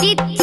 Сидит